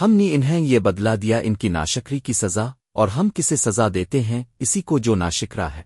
ہم نے انہیں یہ بدلا دیا ان کی ناشکری کی سزا اور ہم کسے سزا دیتے ہیں، اسی کو جو ناشکرا ہے۔